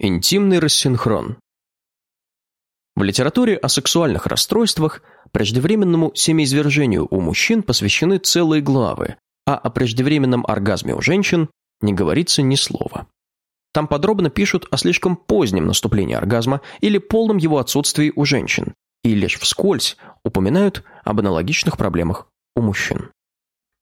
Интимный рассинхрон. В литературе о сексуальных расстройствах преждевременному семяизвержению у мужчин посвящены целые главы, а о преждевременном оргазме у женщин не говорится ни слова. Там подробно пишут о слишком позднем наступлении оргазма или полном его отсутствии у женщин, и лишь вскользь упоминают об аналогичных проблемах у мужчин.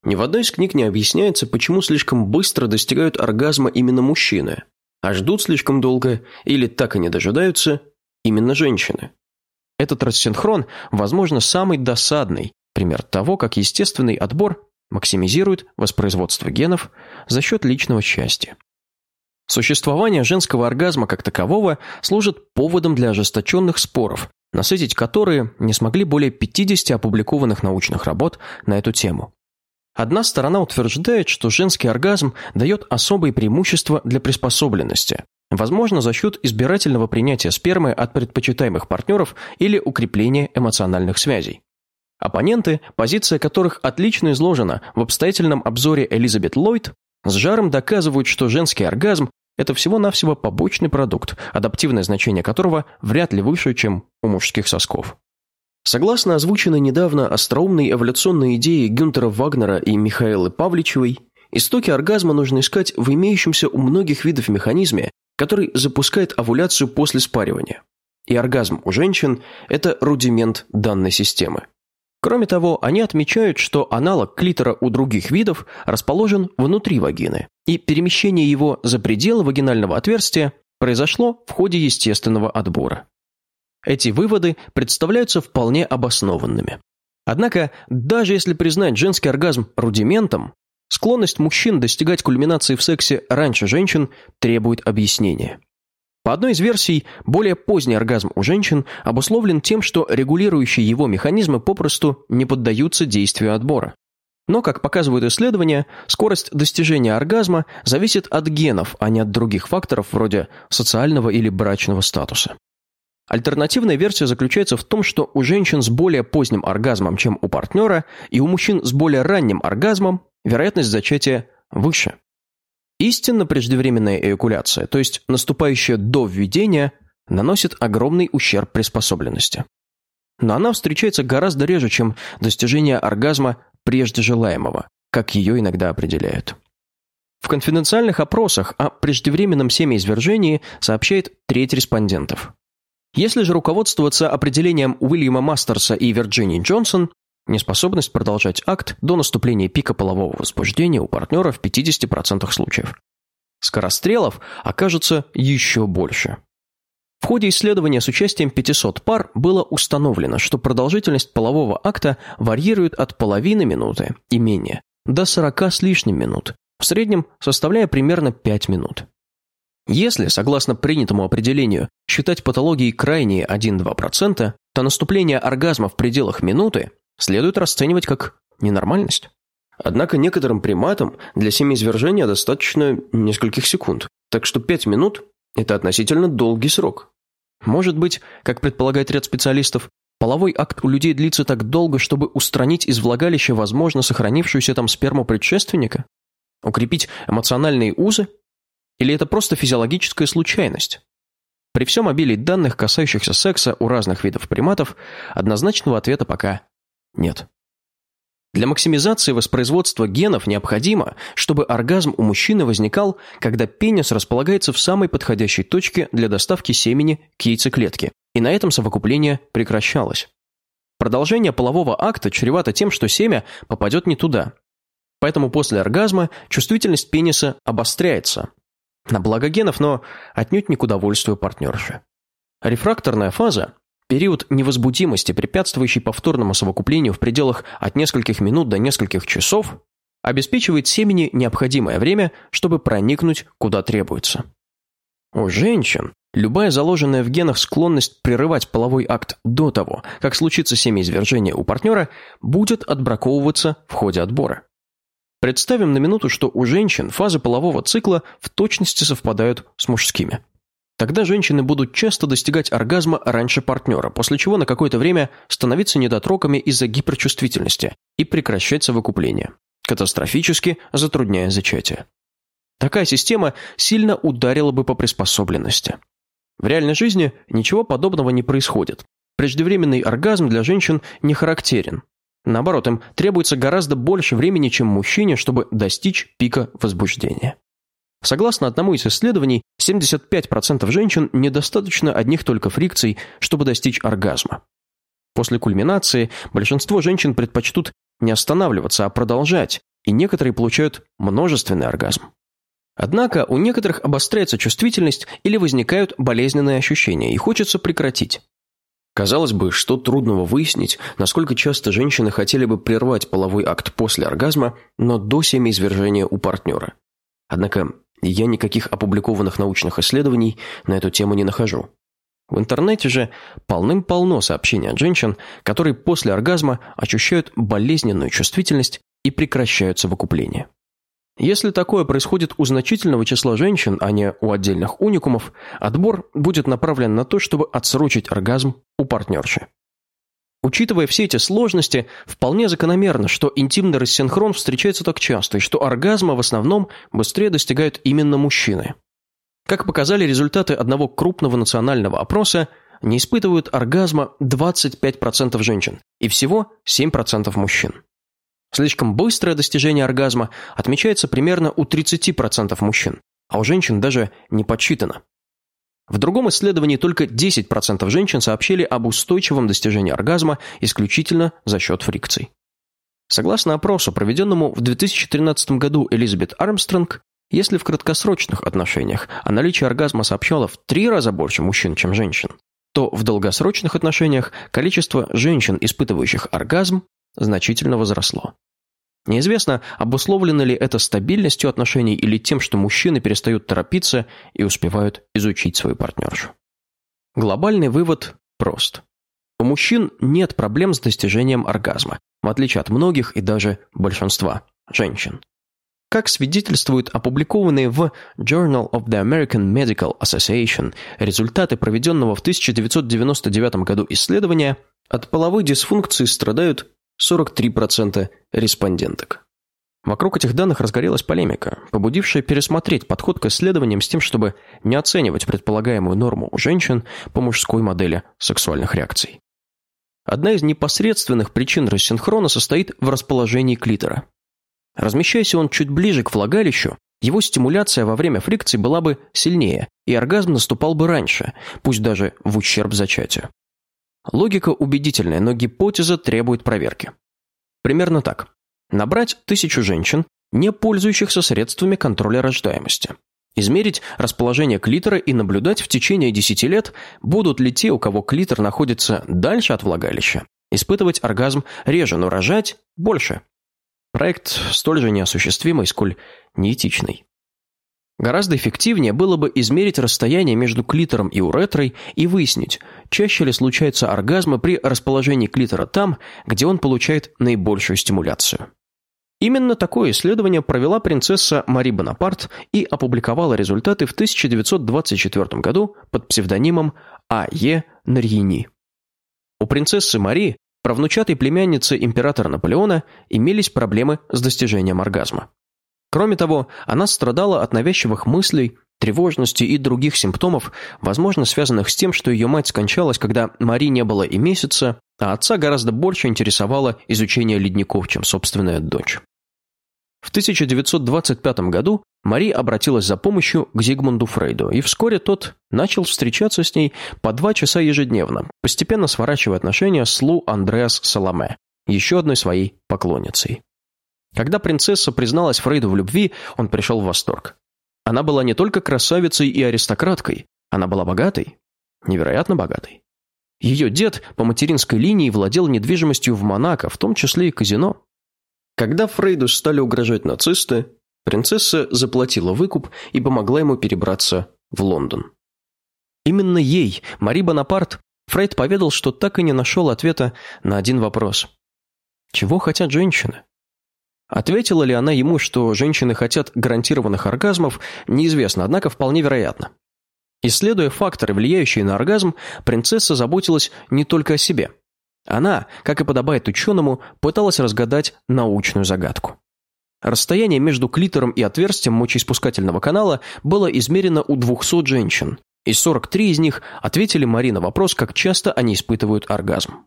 Ни в одной из книг не объясняется, почему слишком быстро достигают оргазма именно мужчины, а ждут слишком долго или так и не дожидаются именно женщины. Этот рассинхрон, возможно, самый досадный пример того, как естественный отбор максимизирует воспроизводство генов за счет личного счастья. Существование женского оргазма как такового служит поводом для ожесточенных споров, насытить которые не смогли более 50 опубликованных научных работ на эту тему. Одна сторона утверждает, что женский оргазм дает особые преимущества для приспособленности, возможно, за счет избирательного принятия спермы от предпочитаемых партнеров или укрепления эмоциональных связей. Оппоненты, позиция которых отлично изложена в обстоятельном обзоре Элизабет Ллойд, с жаром доказывают, что женский оргазм – это всего-навсего побочный продукт, адаптивное значение которого вряд ли выше, чем у мужских сосков. Согласно озвученной недавно остроумной эволюционной идее Гюнтера Вагнера и Михаилы Павличевой, истоки оргазма нужно искать в имеющемся у многих видов механизме, который запускает овуляцию после спаривания. И оргазм у женщин – это рудимент данной системы. Кроме того, они отмечают, что аналог клитора у других видов расположен внутри вагины, и перемещение его за пределы вагинального отверстия произошло в ходе естественного отбора. Эти выводы представляются вполне обоснованными. Однако, даже если признать женский оргазм рудиментом, склонность мужчин достигать кульминации в сексе раньше женщин требует объяснения. По одной из версий, более поздний оргазм у женщин обусловлен тем, что регулирующие его механизмы попросту не поддаются действию отбора. Но, как показывают исследования, скорость достижения оргазма зависит от генов, а не от других факторов вроде социального или брачного статуса. Альтернативная версия заключается в том, что у женщин с более поздним оргазмом, чем у партнера, и у мужчин с более ранним оргазмом вероятность зачатия выше. Истинно преждевременная эякуляция, то есть наступающая до введения, наносит огромный ущерб приспособленности. Но она встречается гораздо реже, чем достижение оргазма прежде желаемого, как ее иногда определяют. В конфиденциальных опросах о преждевременном семяизвержении сообщает треть респондентов. Если же руководствоваться определением Уильяма Мастерса и Вирджинии Джонсон, неспособность продолжать акт до наступления пика полового возбуждения у партнера в 50% случаев. Скорострелов окажется еще больше. В ходе исследования с участием 500 пар было установлено, что продолжительность полового акта варьирует от половины минуты и менее до 40 с лишним минут, в среднем составляя примерно 5 минут. Если, согласно принятому определению, считать патологией крайние 1-2%, то наступление оргазма в пределах минуты следует расценивать как ненормальность. Однако некоторым приматам для семяизвержения достаточно нескольких секунд, так что 5 минут – это относительно долгий срок. Может быть, как предполагает ряд специалистов, половой акт у людей длится так долго, чтобы устранить из влагалища, возможно, сохранившуюся там сперму предшественника? Укрепить эмоциональные узы или это просто физиологическая случайность? При всем обилии данных, касающихся секса у разных видов приматов, однозначного ответа пока нет. Для максимизации воспроизводства генов необходимо, чтобы оргазм у мужчины возникал, когда пенис располагается в самой подходящей точке для доставки семени к яйцеклетке, и на этом совокупление прекращалось. Продолжение полового акта чревато тем, что семя попадет не туда. Поэтому после оргазма чувствительность пениса обостряется, на благо генов, но отнюдь не к удовольствию партнерши. Рефракторная фаза – период невозбудимости, препятствующий повторному совокуплению в пределах от нескольких минут до нескольких часов, обеспечивает семени необходимое время, чтобы проникнуть куда требуется. У женщин любая заложенная в генах склонность прерывать половой акт до того, как случится семяизвержение у партнера, будет отбраковываться в ходе отбора. Представим на минуту, что у женщин фазы полового цикла в точности совпадают с мужскими. Тогда женщины будут часто достигать оргазма раньше партнера, после чего на какое-то время становиться недотроками из-за гиперчувствительности и прекращать совокупление, катастрофически затрудняя зачатие. Такая система сильно ударила бы по приспособленности. В реальной жизни ничего подобного не происходит. Преждевременный оргазм для женщин не характерен. Наоборот, им требуется гораздо больше времени, чем мужчине, чтобы достичь пика возбуждения. Согласно одному из исследований, 75% женщин недостаточно одних только фрикций, чтобы достичь оргазма. После кульминации большинство женщин предпочтут не останавливаться, а продолжать, и некоторые получают множественный оргазм. Однако у некоторых обостряется чувствительность или возникают болезненные ощущения, и хочется прекратить. Казалось бы, что трудного выяснить, насколько часто женщины хотели бы прервать половой акт после оргазма, но до семяизвержения у партнера. Однако я никаких опубликованных научных исследований на эту тему не нахожу. В интернете же полным-полно сообщений от женщин, которые после оргазма ощущают болезненную чувствительность и прекращают совокупление. Если такое происходит у значительного числа женщин, а не у отдельных уникумов, отбор будет направлен на то, чтобы отсрочить оргазм у партнерши. Учитывая все эти сложности, вполне закономерно, что интимный рассинхрон встречается так часто, и что оргазма в основном быстрее достигают именно мужчины. Как показали результаты одного крупного национального опроса, не испытывают оргазма 25% женщин и всего 7% мужчин. Слишком быстрое достижение оргазма отмечается примерно у 30% мужчин, а у женщин даже не подсчитано. В другом исследовании только 10% женщин сообщили об устойчивом достижении оргазма исключительно за счет фрикций. Согласно опросу, проведенному в 2013 году Элизабет Армстронг, если в краткосрочных отношениях о наличии оргазма сообщало в три раза больше мужчин, чем женщин, то в долгосрочных отношениях количество женщин, испытывающих оргазм, значительно возросло. Неизвестно, обусловлено ли это стабильностью отношений или тем, что мужчины перестают торопиться и успевают изучить свою партнершу. Глобальный вывод прост. У мужчин нет проблем с достижением оргазма, в отличие от многих и даже большинства женщин. Как свидетельствуют опубликованные в Journal of the American Medical Association результаты проведенного в 1999 году исследования, от половой дисфункции страдают 43% респонденток. Вокруг этих данных разгорелась полемика, побудившая пересмотреть подход к исследованиям с тем, чтобы не оценивать предполагаемую норму у женщин по мужской модели сексуальных реакций. Одна из непосредственных причин рассинхрона состоит в расположении клитора. Размещаясь он чуть ближе к влагалищу, его стимуляция во время фрикции была бы сильнее, и оргазм наступал бы раньше, пусть даже в ущерб зачатию. Логика убедительная, но гипотеза требует проверки. Примерно так. Набрать тысячу женщин, не пользующихся средствами контроля рождаемости. Измерить расположение клитора и наблюдать в течение 10 лет, будут ли те, у кого клитор находится дальше от влагалища, испытывать оргазм реже, но рожать больше. Проект столь же неосуществимый, сколь неэтичный. Гораздо эффективнее было бы измерить расстояние между клитором и уретрой и выяснить, чаще ли случаются оргазмы при расположении клитора там, где он получает наибольшую стимуляцию. Именно такое исследование провела принцесса Мари Бонапарт и опубликовала результаты в 1924 году под псевдонимом А.Е. Нарьини. У принцессы Мари, правнучатой племянницы императора Наполеона, имелись проблемы с достижением оргазма. Кроме того, она страдала от навязчивых мыслей, тревожности и других симптомов, возможно, связанных с тем, что ее мать скончалась, когда Мари не было и месяца, а отца гораздо больше интересовало изучение ледников, чем собственная дочь. В 1925 году Мари обратилась за помощью к Зигмунду Фрейду, и вскоре тот начал встречаться с ней по два часа ежедневно, постепенно сворачивая отношения с Лу Андреас Саламе, еще одной своей поклонницей. Когда принцесса призналась Фрейду в любви, он пришел в восторг. Она была не только красавицей и аристократкой, она была богатой, невероятно богатой. Ее дед по материнской линии владел недвижимостью в Монако, в том числе и казино. Когда Фрейду стали угрожать нацисты, принцесса заплатила выкуп и помогла ему перебраться в Лондон. Именно ей, Мари Бонапарт, Фрейд поведал, что так и не нашел ответа на один вопрос. Чего хотят женщины? Ответила ли она ему, что женщины хотят гарантированных оргазмов, неизвестно, однако вполне вероятно. Исследуя факторы, влияющие на оргазм, принцесса заботилась не только о себе. Она, как и подобает ученому, пыталась разгадать научную загадку. Расстояние между клитором и отверстием мочеиспускательного канала было измерено у 200 женщин, и 43 из них ответили Мари на вопрос, как часто они испытывают оргазм.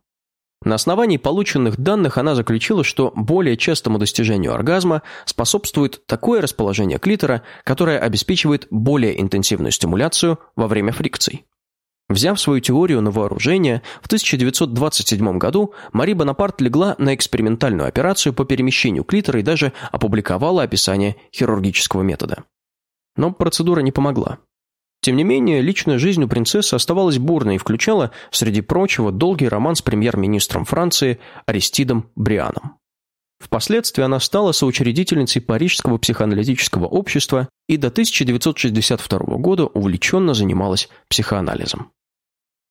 На основании полученных данных она заключила, что более частому достижению оргазма способствует такое расположение клитора, которое обеспечивает более интенсивную стимуляцию во время фрикций. Взяв свою теорию на вооружение, в 1927 году Мари Бонапарт легла на экспериментальную операцию по перемещению клитора и даже опубликовала описание хирургического метода. Но процедура не помогла. Тем не менее, личная жизнь у принцессы оставалась бурной и включала, среди прочего, долгий роман с премьер-министром Франции Аристидом Брианом. Впоследствии она стала соучредительницей Парижского психоаналитического общества и до 1962 года увлеченно занималась психоанализом.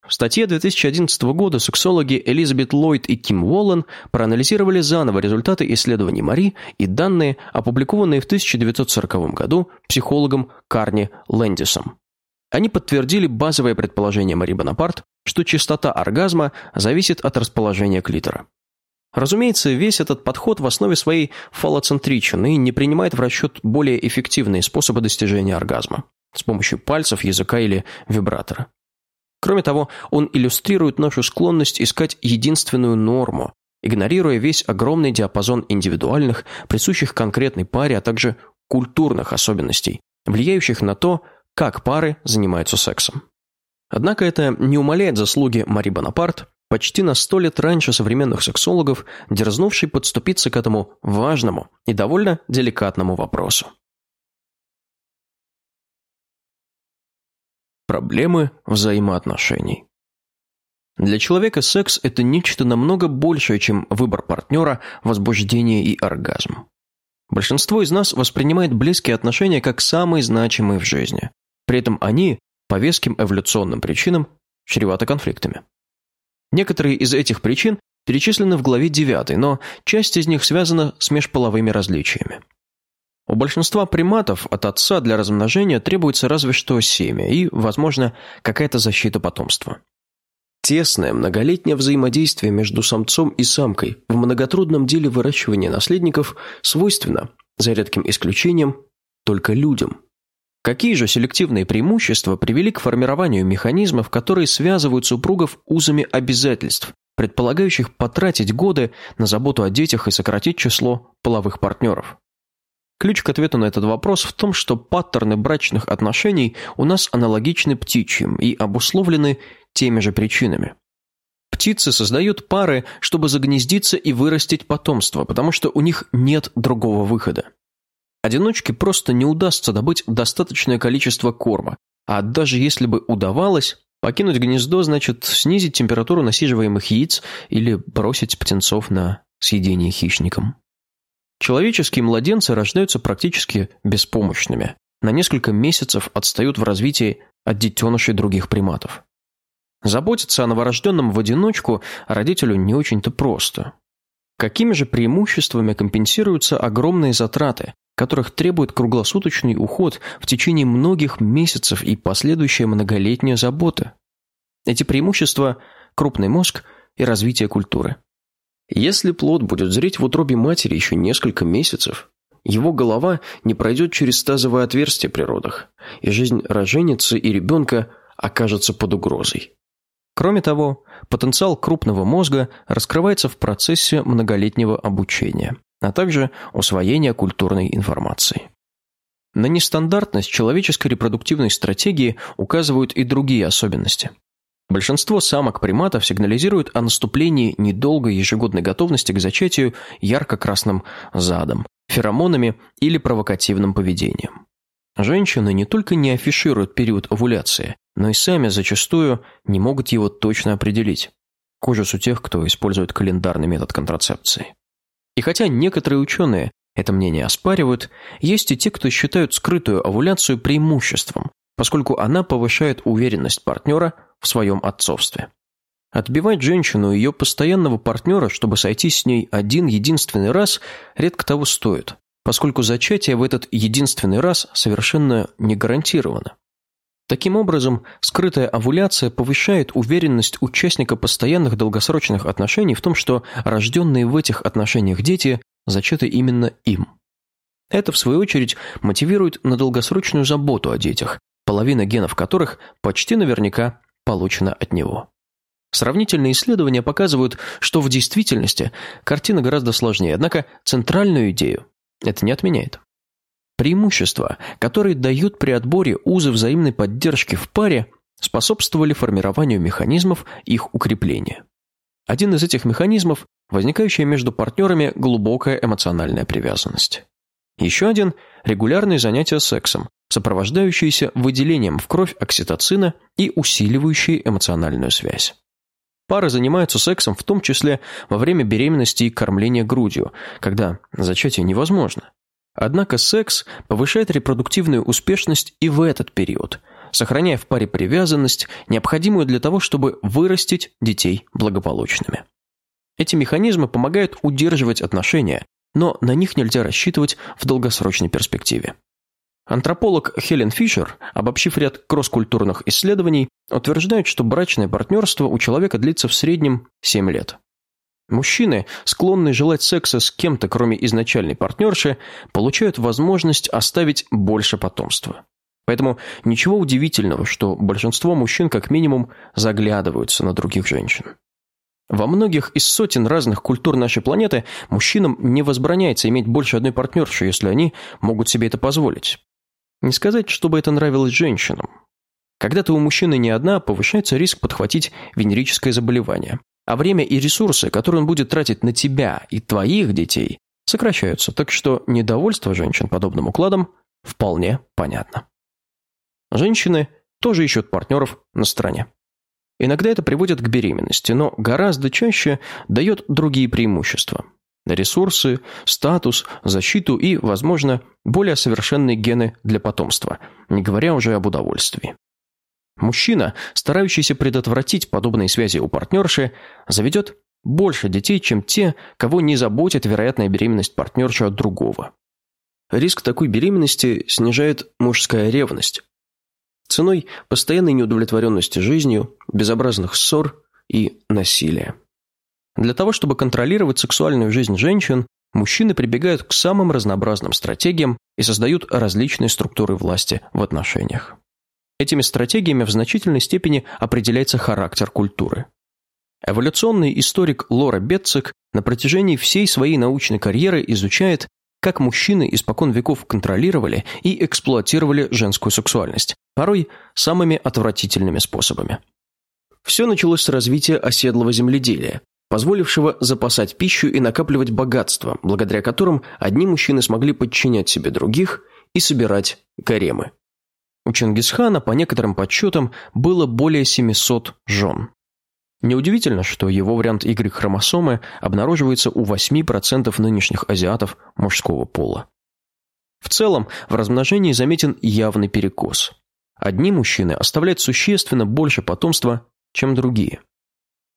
В статье 2011 года сексологи Элизабет Ллойд и Ким Уоллен проанализировали заново результаты исследований Мари и данные, опубликованные в 1940 году психологом Карни Лэндисом. Они подтвердили базовое предположение Мари Бонапарт, что частота оргазма зависит от расположения клитора. Разумеется, весь этот подход в основе своей фалоцентричен и не принимает в расчет более эффективные способы достижения оргазма с помощью пальцев, языка или вибратора. Кроме того, он иллюстрирует нашу склонность искать единственную норму, игнорируя весь огромный диапазон индивидуальных, присущих конкретной паре, а также культурных особенностей, влияющих на то, как пары занимаются сексом. Однако это не умаляет заслуги Мари Бонапарт, почти на сто лет раньше современных сексологов, дерзнувший подступиться к этому важному и довольно деликатному вопросу. Проблемы взаимоотношений. Для человека секс – это нечто намного большее, чем выбор партнера, возбуждение и оргазм. Большинство из нас воспринимает близкие отношения как самые значимые в жизни. При этом они, по веским эволюционным причинам, чреваты конфликтами. Некоторые из этих причин перечислены в главе 9, но часть из них связана с межполовыми различиями. У большинства приматов от отца для размножения требуется разве что семя и, возможно, какая-то защита потомства. Тесное многолетнее взаимодействие между самцом и самкой в многотрудном деле выращивания наследников свойственно, за редким исключением, только людям. Какие же селективные преимущества привели к формированию механизмов, которые связывают супругов узами обязательств, предполагающих потратить годы на заботу о детях и сократить число половых партнеров? Ключ к ответу на этот вопрос в том, что паттерны брачных отношений у нас аналогичны птичьим и обусловлены теми же причинами. Птицы создают пары, чтобы загнездиться и вырастить потомство, потому что у них нет другого выхода. Одиночке просто не удастся добыть достаточное количество корма, а даже если бы удавалось, покинуть гнездо значит снизить температуру насиживаемых яиц или бросить птенцов на съедение хищникам. Человеческие младенцы рождаются практически беспомощными. На несколько месяцев отстают в развитии от детенышей других приматов. Заботиться о новорожденном в одиночку родителю не очень-то просто. Какими же преимуществами компенсируются огромные затраты, которых требует круглосуточный уход в течение многих месяцев и последующая многолетняя забота? Эти преимущества – крупный мозг и развитие культуры. Если плод будет зреть в утробе матери еще несколько месяцев, его голова не пройдет через тазовое отверстие при родах, и жизнь роженицы и ребенка окажется под угрозой. Кроме того, потенциал крупного мозга раскрывается в процессе многолетнего обучения, а также усвоения культурной информации. На нестандартность человеческой репродуктивной стратегии указывают и другие особенности. Большинство самок приматов сигнализируют о наступлении недолгой ежегодной готовности к зачатию ярко-красным задом, феромонами или провокативным поведением. Женщины не только не афишируют период овуляции, но и сами зачастую не могут его точно определить. Кожус у тех, кто использует календарный метод контрацепции. И хотя некоторые ученые это мнение оспаривают, есть и те, кто считают скрытую овуляцию преимуществом, поскольку она повышает уверенность партнера в своем отцовстве. Отбивать женщину и ее постоянного партнера, чтобы сойти с ней один единственный раз, редко того стоит, поскольку зачатие в этот единственный раз совершенно не гарантировано. Таким образом, скрытая овуляция повышает уверенность участника постоянных долгосрочных отношений в том, что рожденные в этих отношениях дети зачаты именно им. Это, в свою очередь, мотивирует на долгосрочную заботу о детях, половина генов которых почти наверняка получена от него. Сравнительные исследования показывают, что в действительности картина гораздо сложнее, однако центральную идею это не отменяет. Преимущества, которые дают при отборе узы взаимной поддержки в паре, способствовали формированию механизмов их укрепления. Один из этих механизмов – возникающая между партнерами глубокая эмоциональная привязанность. Еще один – регулярные занятия сексом, сопровождающиеся выделением в кровь окситоцина и усиливающие эмоциональную связь. Пары занимаются сексом в том числе во время беременности и кормления грудью, когда зачатие невозможно. Однако секс повышает репродуктивную успешность и в этот период, сохраняя в паре привязанность, необходимую для того, чтобы вырастить детей благополучными. Эти механизмы помогают удерживать отношения, но на них нельзя рассчитывать в долгосрочной перспективе. Антрополог Хелен Фишер, обобщив ряд кросс-культурных исследований, утверждает, что брачное партнерство у человека длится в среднем 7 лет. Мужчины, склонные желать секса с кем-то, кроме изначальной партнерши, получают возможность оставить больше потомства. Поэтому ничего удивительного, что большинство мужчин как минимум заглядываются на других женщин. Во многих из сотен разных культур нашей планеты мужчинам не возбраняется иметь больше одной партнерши, если они могут себе это позволить. Не сказать, чтобы это нравилось женщинам. Когда ты у мужчины не одна, повышается риск подхватить венерическое заболевание. А время и ресурсы, которые он будет тратить на тебя и твоих детей, сокращаются, так что недовольство женщин подобным укладом вполне понятно. Женщины тоже ищут партнеров на стороне. Иногда это приводит к беременности, но гораздо чаще дает другие преимущества. Ресурсы, статус, защиту и, возможно, более совершенные гены для потомства, не говоря уже об удовольствии. Мужчина, старающийся предотвратить подобные связи у партнерши, заведет больше детей, чем те, кого не заботит вероятная беременность партнерши от другого. Риск такой беременности снижает мужская ревность. Ценой постоянной неудовлетворенности жизнью, безобразных ссор и насилия. Для того, чтобы контролировать сексуальную жизнь женщин, мужчины прибегают к самым разнообразным стратегиям и создают различные структуры власти в отношениях. Этими стратегиями в значительной степени определяется характер культуры. Эволюционный историк Лора Бетцик на протяжении всей своей научной карьеры изучает, как мужчины испокон веков контролировали и эксплуатировали женскую сексуальность, порой самыми отвратительными способами. Все началось с развития оседлого земледелия, позволившего запасать пищу и накапливать богатство, благодаря которым одни мужчины смогли подчинять себе других и собирать гаремы. У Чингисхана, по некоторым подсчетам, было более 700 жен. Неудивительно, что его вариант Y-хромосомы обнаруживается у 8% нынешних азиатов мужского пола. В целом, в размножении заметен явный перекос. Одни мужчины оставляют существенно больше потомства, чем другие.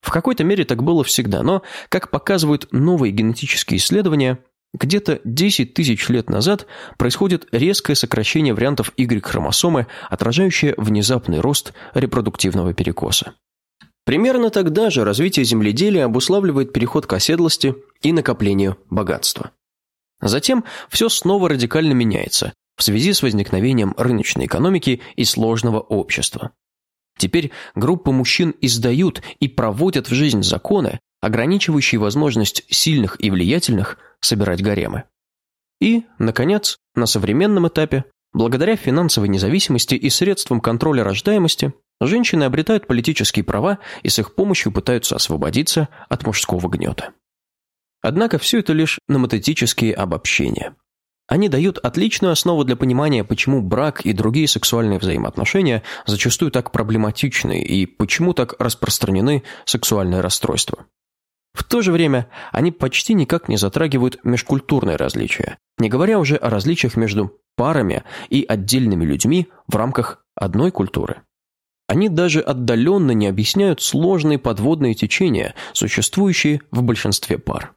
В какой-то мере так было всегда, но, как показывают новые генетические исследования, где-то 10 тысяч лет назад происходит резкое сокращение вариантов Y-хромосомы, отражающее внезапный рост репродуктивного перекоса. Примерно тогда же развитие земледелия обуславливает переход к оседлости и накоплению богатства. Затем все снова радикально меняется в связи с возникновением рыночной экономики и сложного общества. Теперь группы мужчин издают и проводят в жизнь законы, ограничивающие возможность сильных и влиятельных собирать гаремы. И, наконец, на современном этапе, благодаря финансовой независимости и средствам контроля рождаемости, женщины обретают политические права и с их помощью пытаются освободиться от мужского гнета. Однако все это лишь номотетические обобщения. Они дают отличную основу для понимания, почему брак и другие сексуальные взаимоотношения зачастую так проблематичны и почему так распространены сексуальные расстройства. В то же время они почти никак не затрагивают межкультурные различия, не говоря уже о различиях между парами и отдельными людьми в рамках одной культуры. Они даже отдаленно не объясняют сложные подводные течения, существующие в большинстве пар.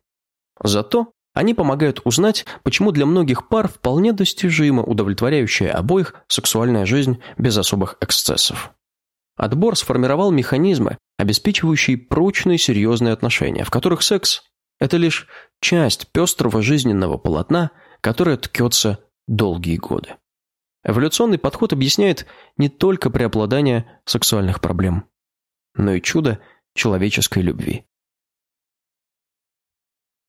Зато они помогают узнать, почему для многих пар вполне достижима удовлетворяющая обоих сексуальная жизнь без особых эксцессов. Отбор сформировал механизмы, обеспечивающие прочные серьезные отношения, в которых секс – это лишь часть пестрого жизненного полотна, которое ткется долгие годы. Эволюционный подход объясняет не только преобладание сексуальных проблем, но и чудо человеческой любви.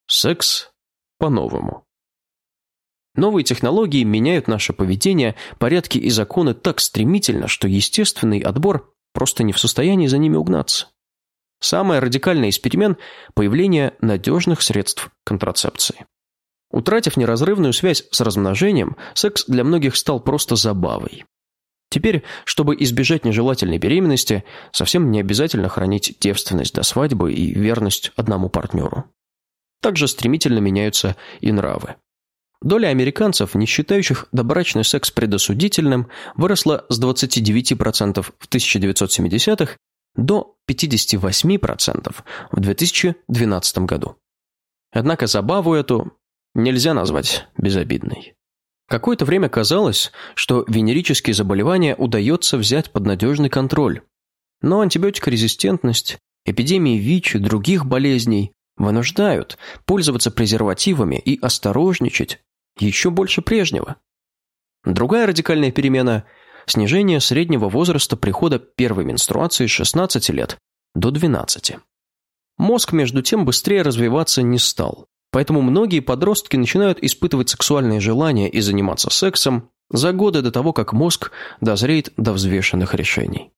Секс по-новому. Новые технологии меняют наше поведение, порядки и законы так стремительно, что естественный отбор просто не в состоянии за ними угнаться. Самый радикальный из перемен – появление надежных средств контрацепции. Утратив неразрывную связь с размножением, секс для многих стал просто забавой. Теперь, чтобы избежать нежелательной беременности, совсем не обязательно хранить девственность до свадьбы и верность одному партнеру. Также стремительно меняются и нравы. Доля американцев, не считающих добрачный секс предосудительным, выросла с 29% в 1970-х до 58% в 2012 году. Однако забаву эту нельзя назвать безобидной. Какое-то время казалось, что венерические заболевания удается взять под надежный контроль. Но антибиотикорезистентность, эпидемии ВИЧ и других болезней вынуждают пользоваться презервативами и осторожничать еще больше прежнего. Другая радикальная перемена – снижение среднего возраста прихода первой менструации с 16 лет до 12. Мозг, между тем, быстрее развиваться не стал. Поэтому многие подростки начинают испытывать сексуальные желания и заниматься сексом за годы до того, как мозг дозреет до взвешенных решений.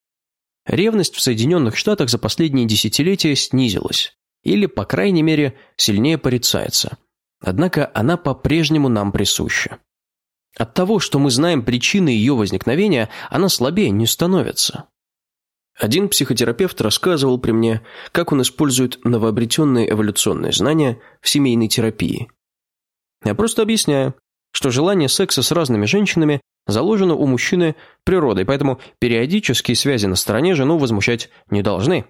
Ревность в Соединенных Штатах за последние десятилетия снизилась, или, по крайней мере, сильнее порицается. Однако она по-прежнему нам присуща. От того, что мы знаем причины ее возникновения, она слабее не становится. Один психотерапевт рассказывал при мне, как он использует новообретенные эволюционные знания в семейной терапии. Я просто объясняю, что желание секса с разными женщинами заложено у мужчины природой, поэтому периодические связи на стороне жену возмущать не должны.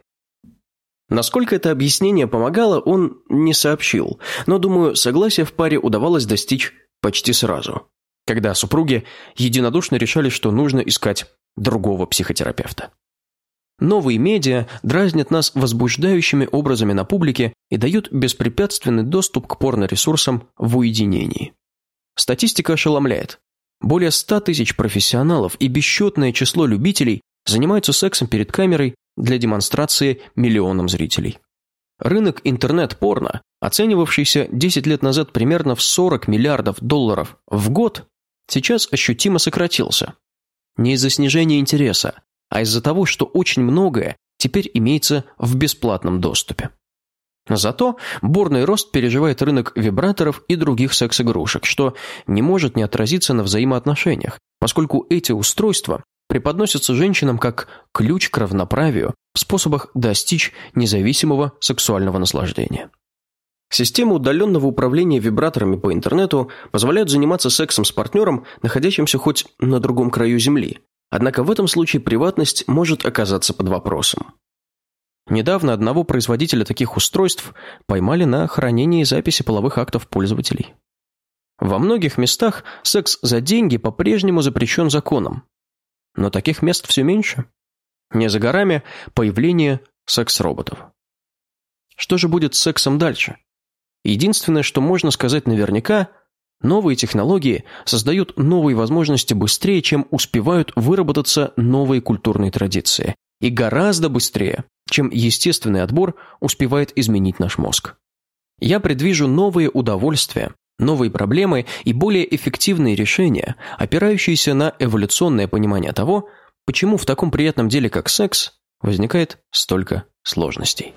Насколько это объяснение помогало, он не сообщил, но, думаю, согласия в паре удавалось достичь почти сразу, когда супруги единодушно решали, что нужно искать другого психотерапевта. Новые медиа дразнят нас возбуждающими образами на публике и дают беспрепятственный доступ к порноресурсам в уединении. Статистика ошеломляет. Более 100 тысяч профессионалов и бесчетное число любителей занимаются сексом перед камерой для демонстрации миллионам зрителей. Рынок интернет-порно, оценивавшийся 10 лет назад примерно в 40 миллиардов долларов в год, сейчас ощутимо сократился. Не из-за снижения интереса, а из-за того, что очень многое теперь имеется в бесплатном доступе. Зато бурный рост переживает рынок вибраторов и других секс-игрушек, что не может не отразиться на взаимоотношениях, поскольку эти устройства преподносятся женщинам как ключ к равноправию в способах достичь независимого сексуального наслаждения. Система удаленного управления вибраторами по интернету позволяет заниматься сексом с партнером, находящимся хоть на другом краю Земли, Однако в этом случае приватность может оказаться под вопросом. Недавно одного производителя таких устройств поймали на хранении записи половых актов пользователей. Во многих местах секс за деньги по-прежнему запрещен законом. Но таких мест все меньше. Не за горами появление секс-роботов. Что же будет с сексом дальше? Единственное, что можно сказать наверняка – Новые технологии создают новые возможности быстрее, чем успевают выработаться новые культурные традиции. И гораздо быстрее, чем естественный отбор успевает изменить наш мозг. Я предвижу новые удовольствия, новые проблемы и более эффективные решения, опирающиеся на эволюционное понимание того, почему в таком приятном деле, как секс, возникает столько сложностей.